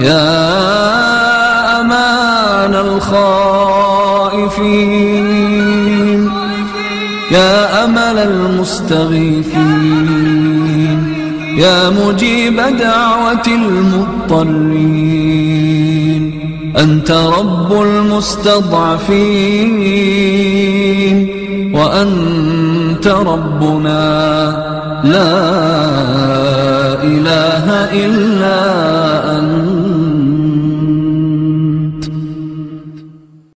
يا أمان الخائفين. يا أمل المستغيثين. يا مجيب دعوة المضطرين. أنت رب المستضعفين. وأنت ربنا لا إله إلا أنت